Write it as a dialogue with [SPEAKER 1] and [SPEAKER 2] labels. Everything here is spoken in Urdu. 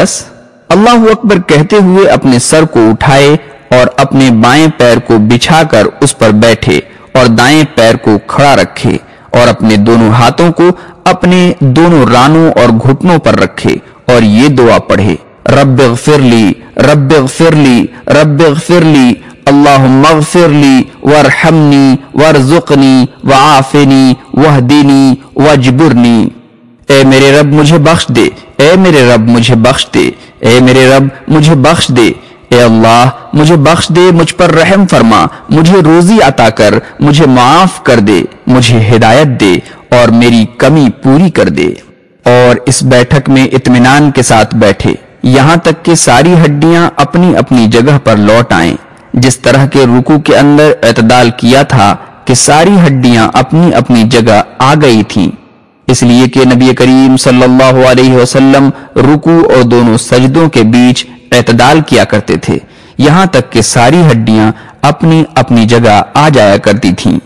[SPEAKER 1] دس اللہ اکبر کہتے ہوئے اپنے سر کو اٹھائے اور اپنے بائیں پیر کو بچھا کر اس پر بیٹھے اور دائیں پیر کو کھڑا رکھے اور اپنے دونوں ہاتھوں کو اپنے دونوں رانوں اور گھٹنوں پر رکھے اور یہ دعا پڑھے، رب اغفر لی، رب اغفر لی، رب اغفر لی، اللہم اغفر لی ورحمنی ورزقنی وعافنی وہدینی وجبرنی۔ اے میرے رب مجھے بخش دے۔ اے میرے رب مجھے بخش دے۔ اے میرے رب مجھے بخش دے۔ اے اللہ، مجھے بخش دے، مجھ پر رحم فرما۔ مجھے روزی عطا کر، مجھے معاف کر دے۔ مجھے ہدایت دے اور میری کمی پوری کر دے۔ اور اس بیٹھک میں اطمینان کے ساتھ بیٹھے۔ یہاں تک کہ ساری ہڈیاں اپنی اپنی جگہ پر لوٹ آئیں۔ جس طرح کے رکو کے اندر اعتدال کیا تھا کہ ساری ہڈیاں اپنی اپنی جگہ آ گئی تھیں۔ اس لیے کہ نبی کریم صلی اللہ علیہ وسلم رکو اور دونوں سجدوں کے بیچ اعتدال کیا کرتے تھے۔ یہاں تک کہ ساری ہڈیاں اپنی اپنی جگہ آ جایا کرتی تھیں۔